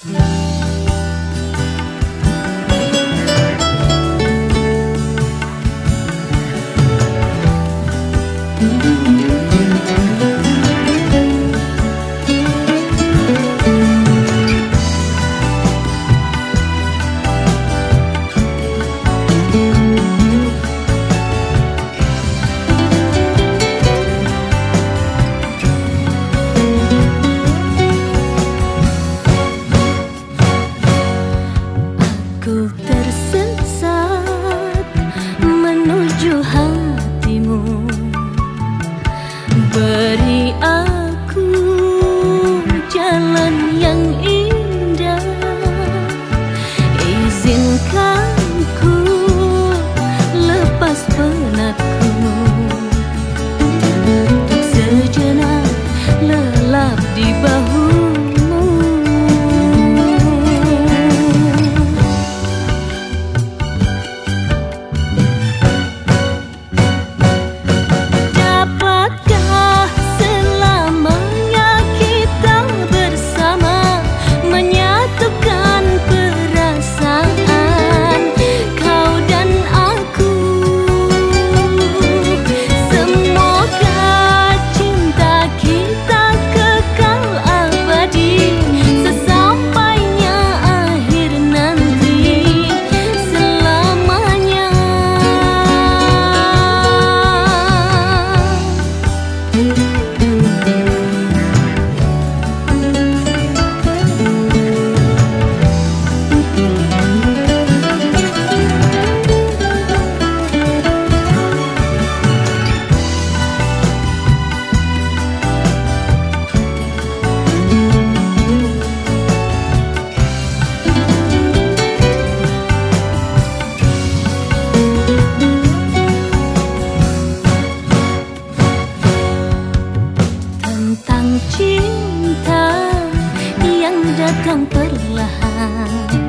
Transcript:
Thank you. Ku tersesat menuju hatimu. Beri aku cinta yang datang perlahan.